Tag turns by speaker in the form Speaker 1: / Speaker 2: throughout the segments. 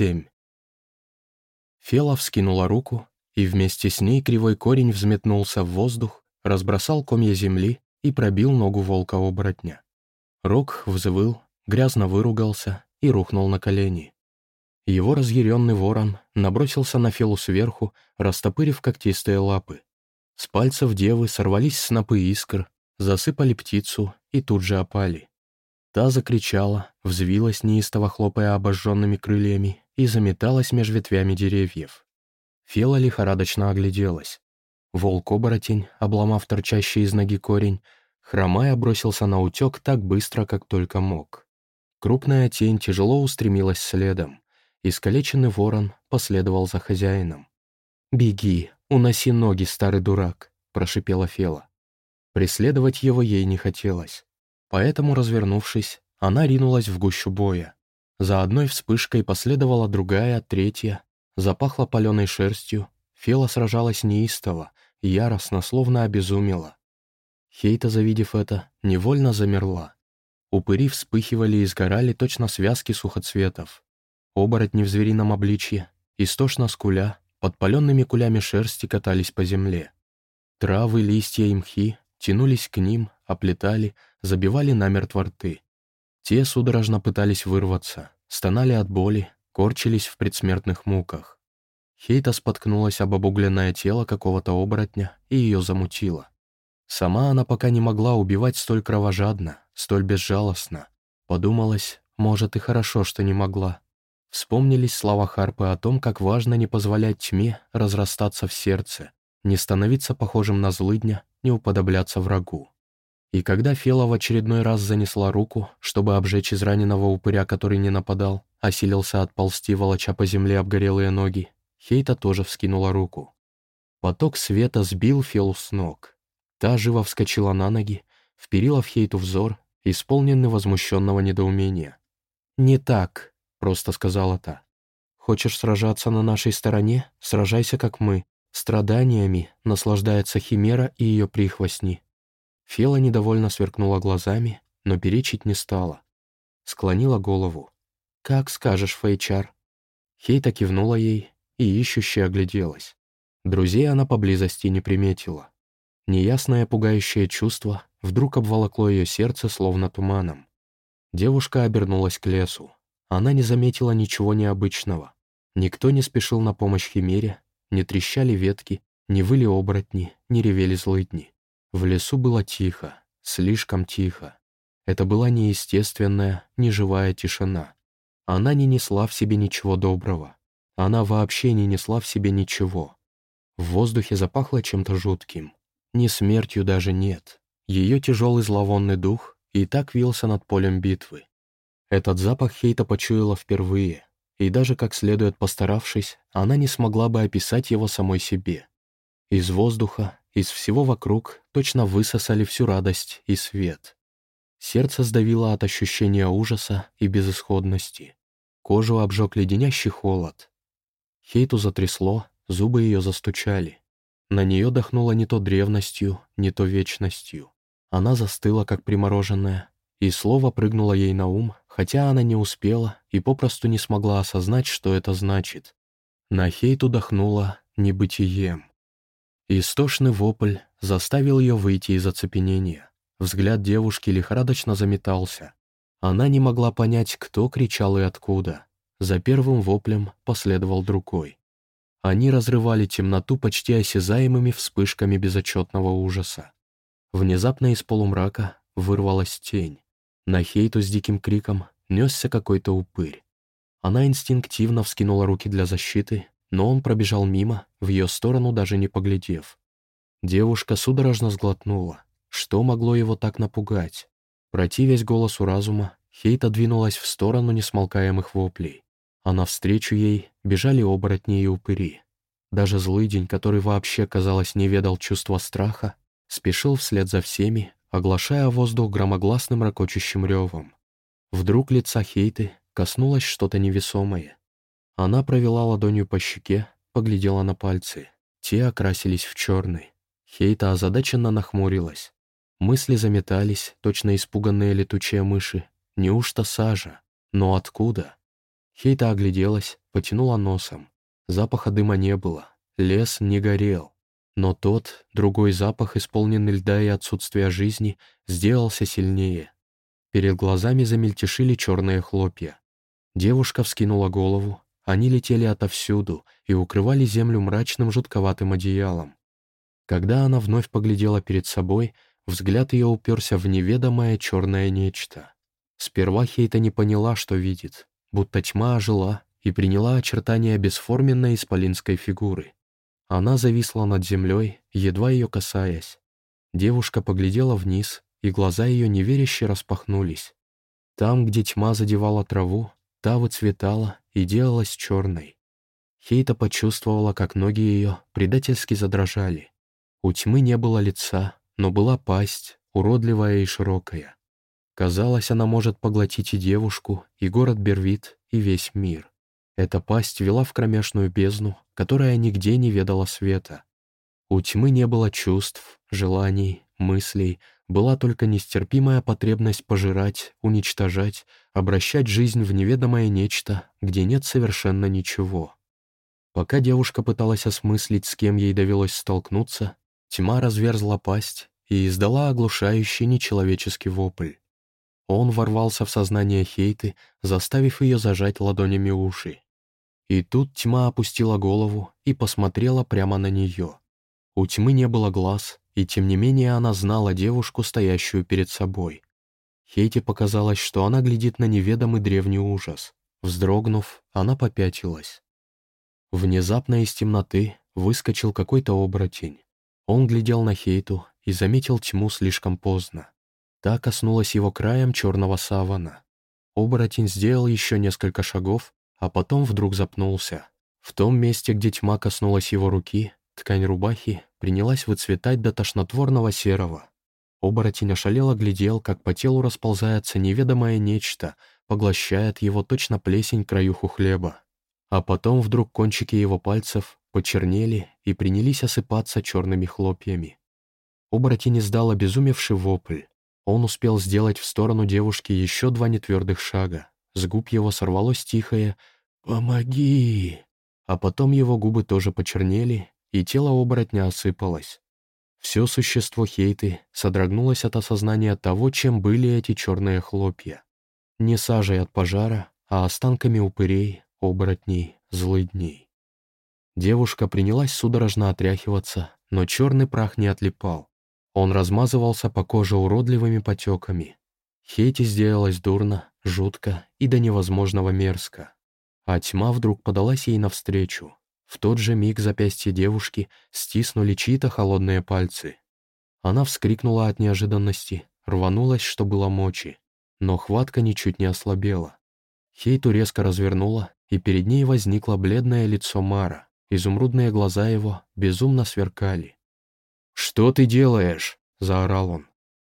Speaker 1: 7. Фела вскинула руку, и вместе с ней кривой корень взметнулся в воздух, разбросал комья земли и пробил ногу волка-оборотня. Рок взвыл, грязно выругался и рухнул на колени. Его разъяренный ворон набросился на Фелу сверху, растопырив когтистые лапы. С пальцев девы сорвались снопы искр, засыпали птицу и тут же опали. Та закричала, взвилась неистово хлопая обожженными крыльями и заметалась меж ветвями деревьев. Фела лихорадочно огляделась. Волк-оборотень, обломав торчащий из ноги корень, хромая бросился на утек так быстро, как только мог. Крупная тень тяжело устремилась следом. Искалеченный ворон последовал за хозяином. «Беги, уноси ноги, старый дурак», — прошипела Фела. Преследовать его ей не хотелось. Поэтому, развернувшись, она ринулась в гущу боя. За одной вспышкой последовала другая, третья. Запахло паленой шерстью. Фела сражалась неистово, яростно, словно обезумела. Хейта, завидев это, невольно замерла. Упыри вспыхивали и сгорали точно связки сухоцветов. Оборотни в зверином обличье, истошно скуля, под паленными кулями шерсти катались по земле. Травы, листья и мхи тянулись к ним, оплетали, забивали намертво рты. Те судорожно пытались вырваться, стонали от боли, корчились в предсмертных муках. Хейта споткнулась об обугленное тело какого-то оборотня и ее замутило. Сама она пока не могла убивать столь кровожадно, столь безжалостно. Подумалось, может и хорошо, что не могла. Вспомнились слова Харпы о том, как важно не позволять тьме разрастаться в сердце, не становиться похожим на злыдня, не уподобляться врагу. И когда Фела в очередной раз занесла руку, чтобы обжечь израненного упыря, который не нападал, осилился отползти, волоча по земле обгорелые ноги, Хейта тоже вскинула руку. Поток света сбил Фелу с ног. Та живо вскочила на ноги, вперила в Хейту взор, исполненный возмущенного недоумения. «Не так», — просто сказала та. «Хочешь сражаться на нашей стороне? Сражайся, как мы. Страданиями наслаждается Химера и ее прихвостни. Фела недовольно сверкнула глазами, но перечить не стала. Склонила голову. «Как скажешь, Фейчар». Хейта кивнула ей и ищуще огляделась. Друзей она поблизости не приметила. Неясное пугающее чувство вдруг обволокло ее сердце словно туманом. Девушка обернулась к лесу. Она не заметила ничего необычного. Никто не спешил на помощь Химере, не трещали ветки, не выли оборотни, не ревели злыдни. В лесу было тихо, слишком тихо. Это была неестественная, неживая тишина. Она не несла в себе ничего доброго. Она вообще не несла в себе ничего. В воздухе запахло чем-то жутким. Ни смертью даже нет. Ее тяжелый зловонный дух и так вился над полем битвы. Этот запах Хейта почуяла впервые, и даже как следует постаравшись, она не смогла бы описать его самой себе. Из воздуха, из всего вокруг точно высосали всю радость и свет. Сердце сдавило от ощущения ужаса и безысходности. Кожу обжег леденящий холод. Хейту затрясло, зубы ее застучали. На нее дохнуло не то древностью, не то вечностью. Она застыла, как примороженная, и слово прыгнуло ей на ум, хотя она не успела и попросту не смогла осознать, что это значит. На Хейту дохнуло небытием. Истошный вопль заставил ее выйти из оцепенения. Взгляд девушки лихорадочно заметался. Она не могла понять, кто кричал и откуда. За первым воплем последовал другой. Они разрывали темноту почти осязаемыми вспышками безотчетного ужаса. Внезапно из полумрака вырвалась тень. На Хейту с диким криком несся какой-то упырь. Она инстинктивно вскинула руки для защиты, но он пробежал мимо, в ее сторону даже не поглядев. Девушка судорожно сглотнула. Что могло его так напугать? Противясь голосу разума, Хейта двинулась в сторону несмолкаемых воплей. А навстречу ей бежали оборотни и упыри. Даже злый день, который вообще, казалось, не ведал чувства страха, спешил вслед за всеми, оглашая воздух громогласным ракочущим ревом. Вдруг лица Хейты коснулось что-то невесомое. Она провела ладонью по щеке, поглядела на пальцы. Те окрасились в черный. Хейта озадаченно нахмурилась. Мысли заметались, точно испуганные летучие мыши. Неужто сажа? Но откуда? Хейта огляделась, потянула носом. Запаха дыма не было, лес не горел. Но тот, другой запах, исполненный льда и отсутствия жизни, сделался сильнее. Перед глазами замельтешили черные хлопья. Девушка вскинула голову, они летели отовсюду и укрывали землю мрачным жутковатым одеялом. Когда она вновь поглядела перед собой, взгляд ее уперся в неведомое черное нечто. Сперва Хейта не поняла, что видит, будто тьма ожила и приняла очертания бесформенной исполинской фигуры. Она зависла над землей, едва ее касаясь. Девушка поглядела вниз, и глаза ее неверяще распахнулись. Там, где тьма задевала траву, та выцветала и делалась черной. Хейта почувствовала, как ноги ее предательски задрожали. У тьмы не было лица, но была пасть, уродливая и широкая. Казалось, она может поглотить и девушку, и город Бервит, и весь мир. Эта пасть вела в кромешную бездну, которая нигде не ведала света. У тьмы не было чувств, желаний, мыслей, была только нестерпимая потребность пожирать, уничтожать, обращать жизнь в неведомое нечто, где нет совершенно ничего. Пока девушка пыталась осмыслить, с кем ей довелось столкнуться, тьма разверзла пасть и издала оглушающий нечеловеческий вопль. Он ворвался в сознание Хейты, заставив ее зажать ладонями уши. И тут тьма опустила голову и посмотрела прямо на нее. У тьмы не было глаз, и тем не менее она знала девушку, стоящую перед собой. Хейте показалось, что она глядит на неведомый древний ужас. Вздрогнув, она попятилась. Внезапно из темноты выскочил какой-то оборотень. Он глядел на Хейту и заметил тьму слишком поздно. Та коснулась его краем черного савана. Оборотень сделал еще несколько шагов, а потом вдруг запнулся. В том месте, где тьма коснулась его руки, ткань рубахи принялась выцветать до тошнотворного серого. Оборотень ошалело глядел, как по телу расползается неведомое нечто, поглощает его точно плесень краюху хлеба. А потом вдруг кончики его пальцев почернели и принялись осыпаться черными хлопьями. Оборотень издал обезумевший вопль. Он успел сделать в сторону девушки еще два нетвердых шага. С губ его сорвалось тихое «Помоги!», а потом его губы тоже почернели, и тело оборотня осыпалось. Все существо Хейты содрогнулось от осознания того, чем были эти черные хлопья. Не сажей от пожара, а останками упырей, оборотней, злыдней. Девушка принялась судорожно отряхиваться, но черный прах не отлипал. Он размазывался по коже уродливыми потеками. Хейте сделалось дурно, жутко и до невозможного мерзко. А тьма вдруг подалась ей навстречу, в тот же миг запястье девушки стиснули чьи-то холодные пальцы. Она вскрикнула от неожиданности, рванулась, что было мочи, но хватка ничуть не ослабела. Хейту резко развернула, и перед ней возникло бледное лицо Мара, изумрудные глаза его безумно сверкали. «Что ты делаешь?» — заорал он.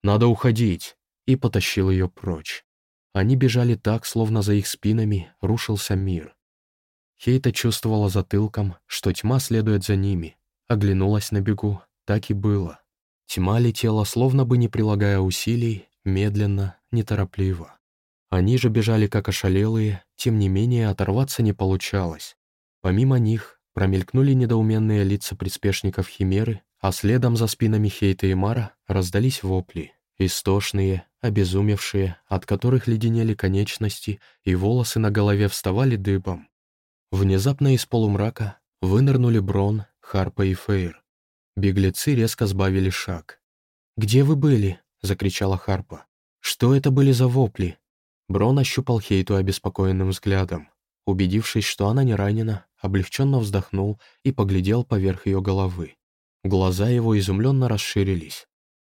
Speaker 1: «Надо уходить!» и потащил ее прочь. Они бежали так, словно за их спинами рушился мир. Хейта чувствовала затылком, что тьма следует за ними. Оглянулась на бегу. Так и было. Тьма летела, словно бы не прилагая усилий, медленно, неторопливо. Они же бежали как ошалелые, тем не менее оторваться не получалось. Помимо них промелькнули недоуменные лица приспешников Химеры, а следом за спинами Хейта и Мара раздались вопли, истошные, обезумевшие, от которых леденели конечности, и волосы на голове вставали дыбом. Внезапно из полумрака вынырнули Брон, Харпа и Фейр. Беглецы резко сбавили шаг. «Где вы были?» — закричала Харпа. «Что это были за вопли?» Брон ощупал Хейту обеспокоенным взглядом. Убедившись, что она не ранена, облегченно вздохнул и поглядел поверх ее головы. Глаза его изумленно расширились.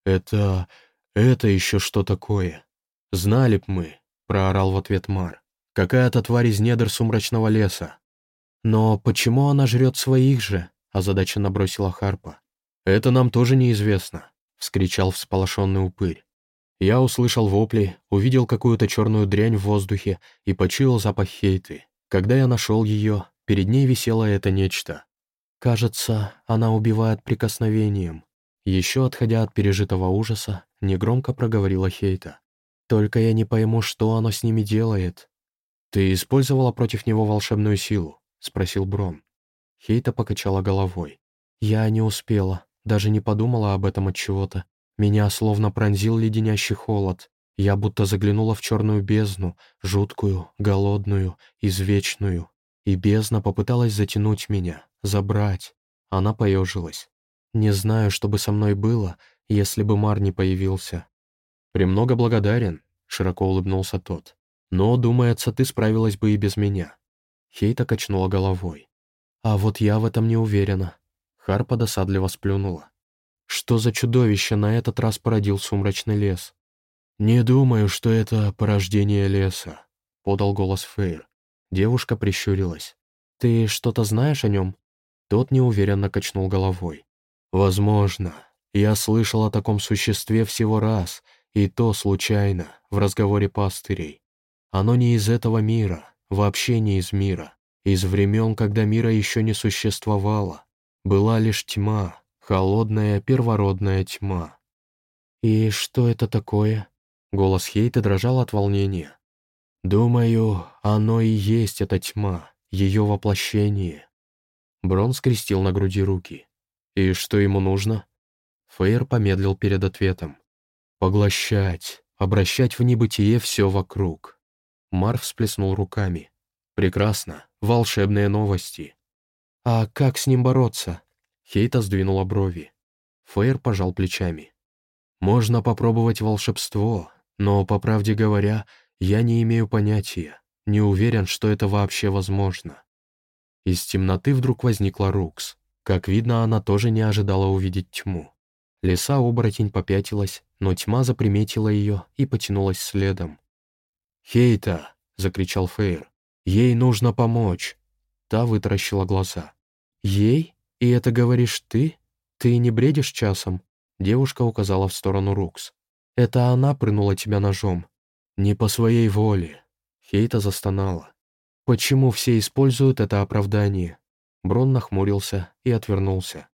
Speaker 1: «Это... это еще что такое?» «Знали б мы», — проорал в ответ Мар. «Какая-то тварь из недр сумрачного леса. «Но почему она жрет своих же?» — озадаченно бросила Харпа. «Это нам тоже неизвестно», — вскричал всполошенный упырь. Я услышал вопли, увидел какую-то черную дрянь в воздухе и почуял запах хейты. Когда я нашел ее, перед ней висело это нечто. Кажется, она убивает прикосновением. Еще отходя от пережитого ужаса, негромко проговорила Хейта. «Только я не пойму, что оно с ними делает». «Ты использовала против него волшебную силу?» — спросил Брон. Хейта покачала головой. «Я не успела, даже не подумала об этом от чего-то. Меня словно пронзил леденящий холод. Я будто заглянула в черную бездну, жуткую, голодную, извечную. И бездна попыталась затянуть меня, забрать. Она поежилась. Не знаю, что бы со мной было, если бы Мар не появился. «Премного благодарен», — широко улыбнулся тот. «Но, думается, ты справилась бы и без меня». Хейта качнула головой. «А вот я в этом не уверена». Харпа досадливо сплюнула. «Что за чудовище на этот раз породил сумрачный лес?» «Не думаю, что это порождение леса», — подал голос Фейр. Девушка прищурилась. «Ты что-то знаешь о нем?» Тот неуверенно качнул головой. «Возможно. Я слышал о таком существе всего раз, и то случайно, в разговоре пастырей. Оно не из этого мира, вообще не из мира, из времен, когда мира еще не существовало. Была лишь тьма, холодная первородная тьма. «И что это такое?» Голос Хейта дрожал от волнения. «Думаю, оно и есть эта тьма, ее воплощение». Брон скрестил на груди руки. «И что ему нужно?» Фейер помедлил перед ответом. «Поглощать, обращать в небытие все вокруг». Мар всплеснул руками. «Прекрасно, волшебные новости». «А как с ним бороться?» Хейта сдвинула брови. Фейер пожал плечами. «Можно попробовать волшебство, но, по правде говоря, я не имею понятия, не уверен, что это вообще возможно». Из темноты вдруг возникла Рукс. Как видно, она тоже не ожидала увидеть тьму. Лиса-оборотень попятилась, но тьма заприметила ее и потянулась следом. «Хейта!» — закричал Фейр. «Ей нужно помочь!» Та вытаращила глаза. «Ей? И это говоришь ты? Ты не бредишь часом?» Девушка указала в сторону Рукс. «Это она прынула тебя ножом?» «Не по своей воле». Хейта застонала. «Почему все используют это оправдание?» Брон нахмурился и отвернулся.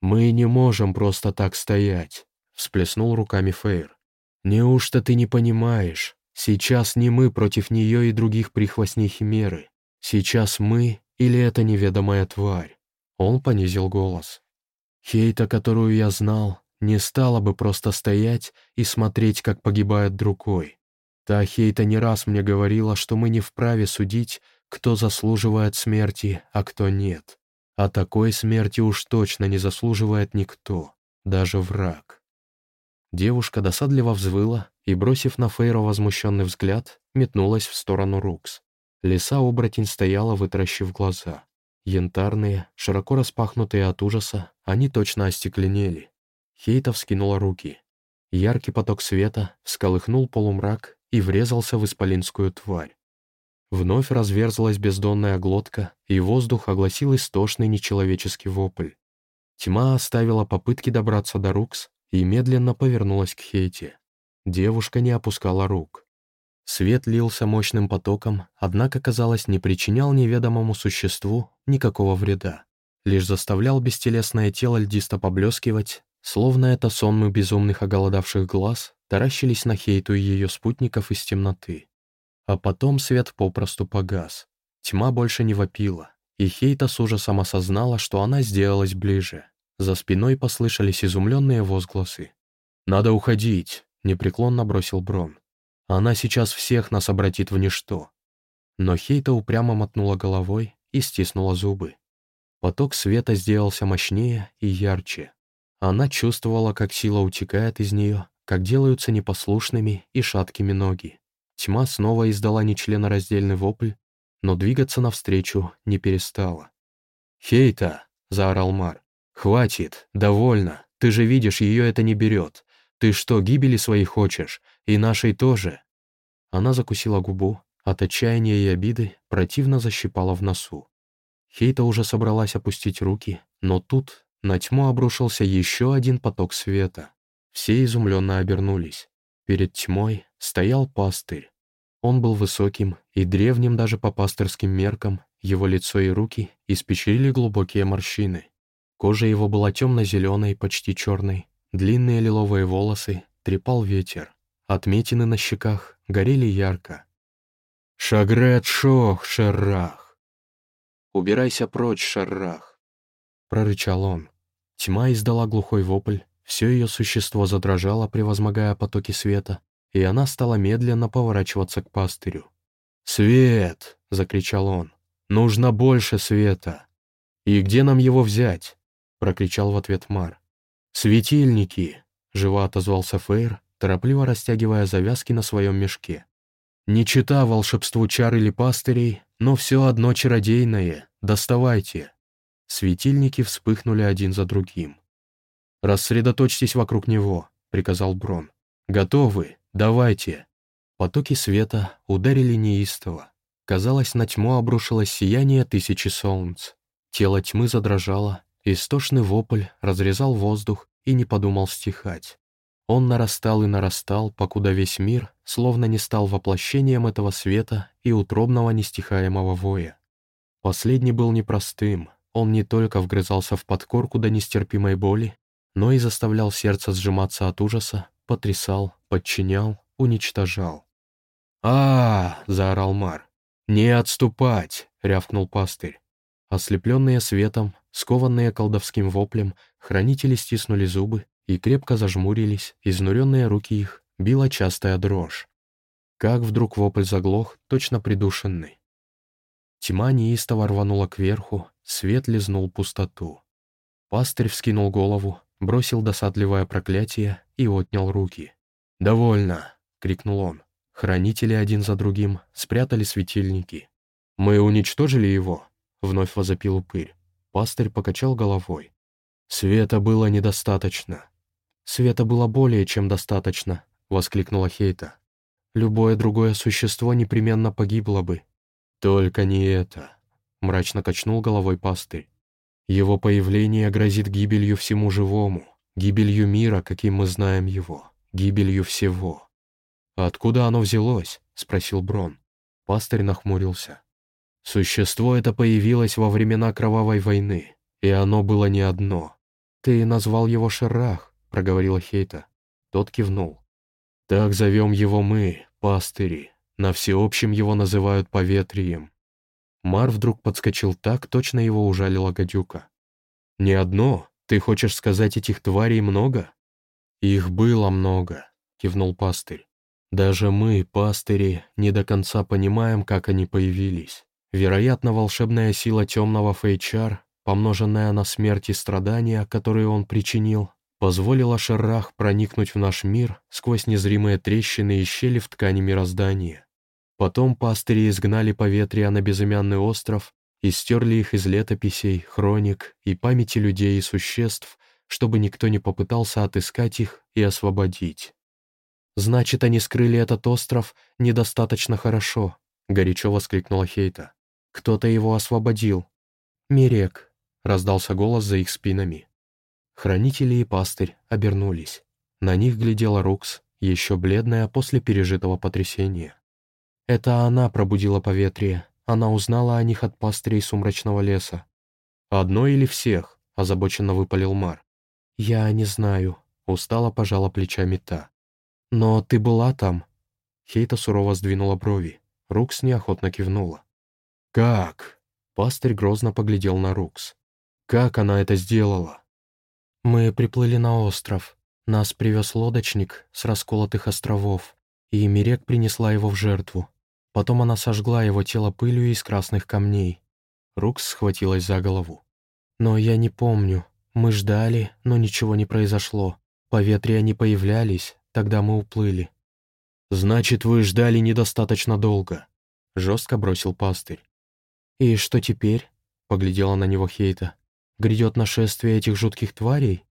Speaker 1: «Мы не можем просто так стоять», — всплеснул руками Фейр. «Неужто ты не понимаешь? Сейчас не мы против нее и других прихвостней Химеры. Сейчас мы или эта неведомая тварь?» Он понизил голос. «Хейта, которую я знал, не стала бы просто стоять и смотреть, как погибает другой. Та Хейта не раз мне говорила, что мы не вправе судить, кто заслуживает смерти, а кто нет. А такой смерти уж точно не заслуживает никто, даже враг. Девушка досадливо взвыла и, бросив на Фейра возмущенный взгляд, метнулась в сторону Рукс. Лиса-оборотень стояла, вытаращив глаза. Янтарные, широко распахнутые от ужаса, они точно остекленели. Хейта вскинула руки. Яркий поток света всколыхнул полумрак и врезался в исполинскую тварь. Вновь разверзлась бездонная глотка, и воздух огласил истошный нечеловеческий вопль. Тьма оставила попытки добраться до Рукс и медленно повернулась к Хейте. Девушка не опускала рук. Свет лился мощным потоком, однако, казалось, не причинял неведомому существу никакого вреда. Лишь заставлял бестелесное тело льдисто поблескивать, словно это сонмы безумных оголодавших глаз таращились на Хейту и ее спутников из темноты. А потом свет попросту погас. Тьма больше не вопила, и Хейта с ужасом осознала, что она сделалась ближе. За спиной послышались изумленные возгласы. «Надо уходить», — непреклонно бросил Брон. «Она сейчас всех нас обратит в ничто». Но Хейта упрямо мотнула головой и стиснула зубы. Поток света сделался мощнее и ярче. Она чувствовала, как сила утекает из нее, как делаются непослушными и шаткими ноги. Тьма снова издала нечленораздельный вопль, но двигаться навстречу не перестала. «Хейта!» — заорал Мар. «Хватит! Довольно! Ты же видишь, ее это не берет! Ты что, гибели своей хочешь? И нашей тоже!» Она закусила губу, от отчаяния и обиды противно защипала в носу. Хейта уже собралась опустить руки, но тут на тьму обрушился еще один поток света. Все изумленно обернулись. Перед тьмой стоял пастырь. Он был высоким и древним даже по пастырским меркам, его лицо и руки испечрили глубокие морщины. Кожа его была темно-зеленой, почти черной, длинные лиловые волосы трепал ветер, отметины на щеках горели ярко. «Шагрет шох, шеррах!» «Убирайся прочь, шеррах!» — прорычал он. Тьма издала глухой вопль, все ее существо задрожало, превозмогая потоки света, и она стала медленно поворачиваться к пастырю. «Свет!» — закричал он. «Нужно больше света!» «И где нам его взять?» — прокричал в ответ Мар. «Светильники!» — живо отозвался Фейр, торопливо растягивая завязки на своем мешке. «Не чита волшебству чар или пастырей, но все одно чародейное. Доставайте!» Светильники вспыхнули один за другим. «Рассредоточьтесь вокруг него», — приказал Брон. «Готовы? Давайте!» Потоки света ударили неистово. Казалось, на тьму обрушилось сияние тысячи солнц. Тело тьмы задрожало, истошный вопль разрезал воздух и не подумал стихать. Он нарастал и нарастал, покуда весь мир словно не стал воплощением этого света и утробного нестихаемого воя. Последний был непростым, он не только вгрызался в подкорку до нестерпимой боли, но и заставлял сердце сжиматься от ужаса, потрясал, подчинял, уничтожал. а, заорал Мар. «Не отступать!» — рявкнул пастырь. Ослепленные светом, скованные колдовским воплем, хранители стиснули зубы и крепко зажмурились, изнуренные руки их била частая дрожь. Как вдруг вопль заглох, точно придушенный. Тьма неистово рванула кверху, свет лизнул пустоту. Пастырь вскинул голову, бросил досадливое проклятие и отнял руки. «Довольно!» — крикнул он. Хранители один за другим спрятали светильники. «Мы уничтожили его?» — вновь возопил упырь. Пастырь покачал головой. «Света было недостаточно». «Света было более чем достаточно», — воскликнула Хейта. «Любое другое существо непременно погибло бы». «Только не это», — мрачно качнул головой пастырь. Его появление грозит гибелью всему живому, гибелью мира, каким мы знаем его, гибелью всего. «А откуда оно взялось?» — спросил Брон. Пастырь нахмурился. «Существо это появилось во времена Кровавой войны, и оно было не одно. Ты назвал его Шеррах», — проговорила Хейта. Тот кивнул. «Так зовем его мы, пастыри. На всеобщем его называют поветрием. Мар вдруг подскочил так, точно его ужалила гадюка. «Не одно? Ты хочешь сказать, этих тварей много?» «Их было много», — кивнул пастырь. «Даже мы, пастыри, не до конца понимаем, как они появились. Вероятно, волшебная сила темного Фейчар, помноженная на смерть и страдания, которые он причинил, позволила Шеррах проникнуть в наш мир сквозь незримые трещины и щели в ткани мироздания. Потом пастыри изгнали поветрия на безымянный остров и стерли их из летописей, хроник и памяти людей и существ, чтобы никто не попытался отыскать их и освободить. «Значит, они скрыли этот остров недостаточно хорошо», — горячо воскликнула Хейта. «Кто-то его освободил». «Мирек», — раздался голос за их спинами. Хранители и пастырь обернулись. На них глядела Рукс, еще бледная после пережитого потрясения. Это она пробудила поветрие. Она узнала о них от пастырей сумрачного леса. «Одно или всех?» — озабоченно выпалил Мар. «Я не знаю», — устало пожала плечами та. «Но ты была там?» Хейта сурово сдвинула брови. Рукс неохотно кивнула. «Как?» — пастырь грозно поглядел на Рукс. «Как она это сделала?» «Мы приплыли на остров. Нас привез лодочник с расколотых островов, и Мирек принесла его в жертву. Потом она сожгла его тело пылью из красных камней. Рукс схватилась за голову. «Но я не помню. Мы ждали, но ничего не произошло. Поветрия не появлялись, тогда мы уплыли». «Значит, вы ждали недостаточно долго», — жестко бросил пастырь. «И что теперь?» — поглядела на него Хейта. «Грядет нашествие этих жутких тварей?»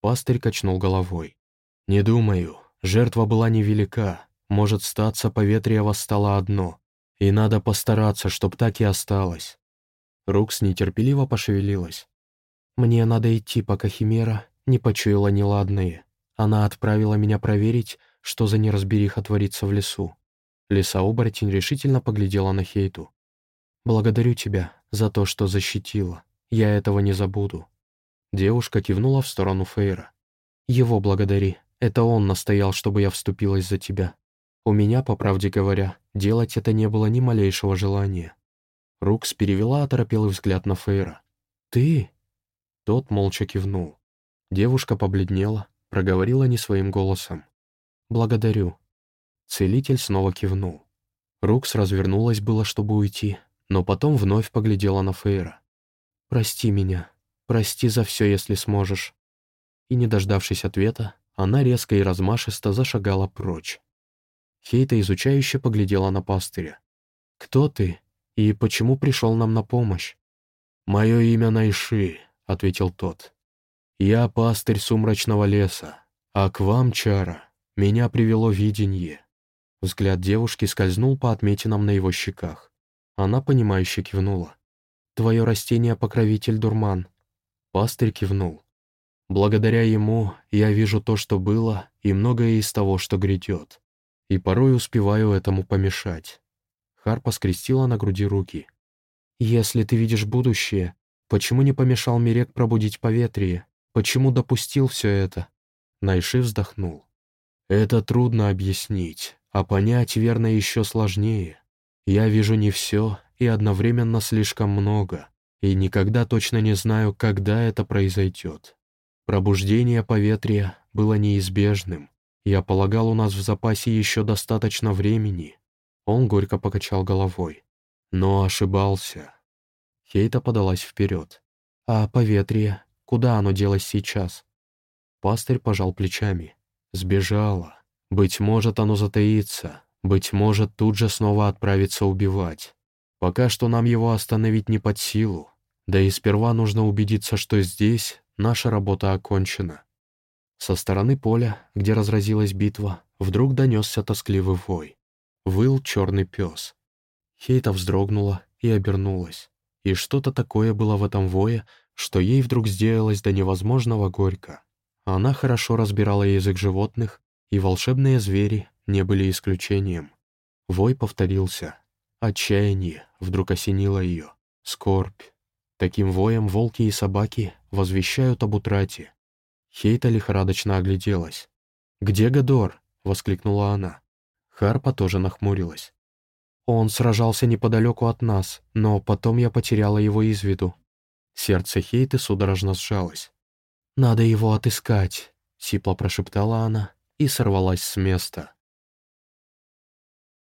Speaker 1: Пастырь качнул головой. «Не думаю. Жертва была невелика. Может, статься поветрие восстало одно, и надо постараться, чтоб так и осталось. Рукс нетерпеливо пошевелилась. «Мне надо идти, пока Химера не почуяла неладные. Она отправила меня проверить, что за неразбериха творится в лесу». Лиса-оборотень решительно поглядела на Хейту. «Благодарю тебя за то, что защитила. Я этого не забуду». Девушка кивнула в сторону Фейра. «Его благодари. Это он настоял, чтобы я вступилась за тебя. У меня, по правде говоря, делать это не было ни малейшего желания. Рукс перевела оторопелый взгляд на Фейра. «Ты?» Тот молча кивнул. Девушка побледнела, проговорила не своим голосом. «Благодарю». Целитель снова кивнул. Рукс развернулась было, чтобы уйти, но потом вновь поглядела на Фейра. «Прости меня. Прости за все, если сможешь». И, не дождавшись ответа, она резко и размашисто зашагала прочь. Хейта изучающе поглядела на пастыря. «Кто ты? И почему пришел нам на помощь?» «Мое имя Найши», — ответил тот. «Я пастырь сумрачного леса, а к вам, Чара, меня привело видение». Взгляд девушки скользнул по отметинам на его щеках. Она, понимающе кивнула. «Твое растение — покровитель дурман». Пастырь кивнул. «Благодаря ему я вижу то, что было, и многое из того, что грядет. И порой успеваю этому помешать». Харпа скрестила на груди руки. «Если ты видишь будущее, почему не помешал Мирек пробудить поветрие? Почему допустил все это?» Найши вздохнул. «Это трудно объяснить, а понять верно еще сложнее. Я вижу не все и одновременно слишком много, и никогда точно не знаю, когда это произойдет. Пробуждение поветрия было неизбежным. Я полагал, у нас в запасе еще достаточно времени». Он горько покачал головой. Но ошибался. Хейта подалась вперед. «А поветрие? Куда оно делось сейчас?» Пастырь пожал плечами. «Сбежало. Быть может, оно затаится. Быть может, тут же снова отправится убивать. Пока что нам его остановить не под силу. Да и сперва нужно убедиться, что здесь наша работа окончена». Со стороны поля, где разразилась битва, вдруг донесся тоскливый вой. Выл черный пес. Хейта вздрогнула и обернулась. И что-то такое было в этом вое, что ей вдруг сделалось до невозможного горько. Она хорошо разбирала язык животных, и волшебные звери не были исключением. Вой повторился. Отчаяние вдруг осенило ее. Скорбь. Таким воем волки и собаки возвещают об утрате. Хейта лихорадочно огляделась. «Где Гадор?» — воскликнула она. Харпа тоже нахмурилась. Он сражался неподалеку от нас, но потом я потеряла его из виду. Сердце Хейты судорожно сжалось. «Надо его отыскать», — сипло прошептала она и сорвалась с места.